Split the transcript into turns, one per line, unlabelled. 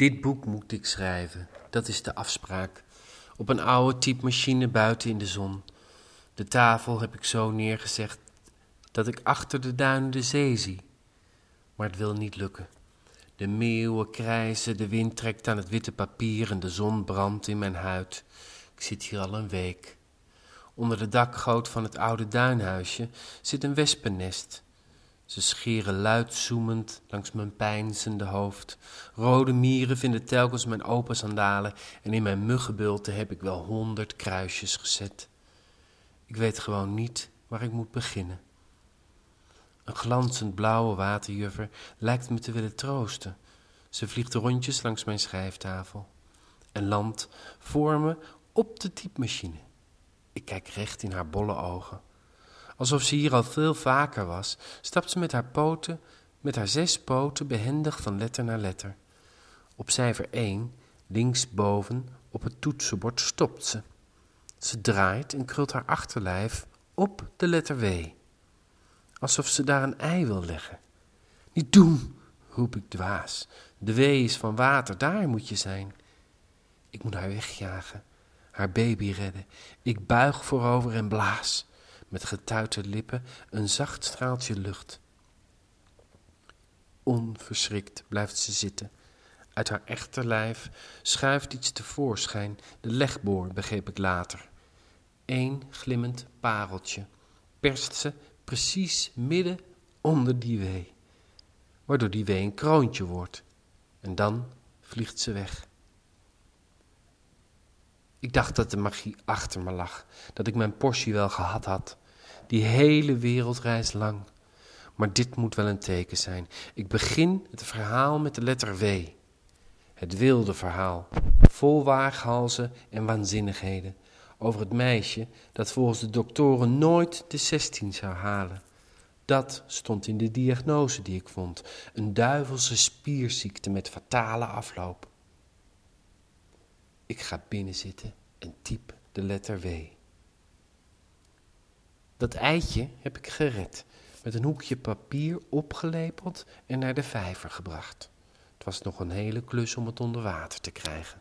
Dit boek moet ik schrijven, dat is de afspraak. Op een oude typemachine buiten in de zon. De tafel heb ik zo neergezegd dat ik achter de duinen de zee zie. Maar het wil niet lukken. De meeuwen krijzen, de wind trekt aan het witte papier en de zon brandt in mijn huid. Ik zit hier al een week. Onder de dakgoot van het oude duinhuisje zit een wespennest. Ze scheren luid zoemend langs mijn pijnzende hoofd. Rode mieren vinden telkens mijn open sandalen en in mijn muggenbulten heb ik wel honderd kruisjes gezet. Ik weet gewoon niet waar ik moet beginnen. Een glanzend blauwe waterjuffer lijkt me te willen troosten. Ze vliegt rondjes langs mijn schrijftafel en landt voor me op de typemachine. Ik kijk recht in haar bolle ogen. Alsof ze hier al veel vaker was, stapt ze met haar poten, met haar zes poten, behendig van letter naar letter. Op cijfer 1, linksboven, op het toetsenbord stopt ze. Ze draait en krult haar achterlijf op de letter W. Alsof ze daar een ei wil leggen. Niet doen, roep ik dwaas. De W is van water, daar moet je zijn. Ik moet haar wegjagen, haar baby redden. Ik buig voorover en blaas met getuite lippen een zacht straaltje lucht. Onverschrikt blijft ze zitten. Uit haar echte lijf schuift iets tevoorschijn, de legboor, begreep ik later. Eén glimmend pareltje perst ze precies midden onder die wee, waardoor die wee een kroontje wordt. En dan vliegt ze weg. Ik dacht dat de magie achter me lag, dat ik mijn portie wel gehad had die hele wereldreis lang. Maar dit moet wel een teken zijn. Ik begin het verhaal met de letter W. Het wilde verhaal, vol waaghalzen en waanzinnigheden, over het meisje dat volgens de doktoren nooit de zestien zou halen. Dat stond in de diagnose die ik vond: een duivelse spierziekte met fatale afloop. Ik ga binnenzitten en typ de letter W. Dat eitje heb ik gered, met een hoekje papier opgelepeld en naar de vijver gebracht. Het was nog een hele klus om het onder water te krijgen.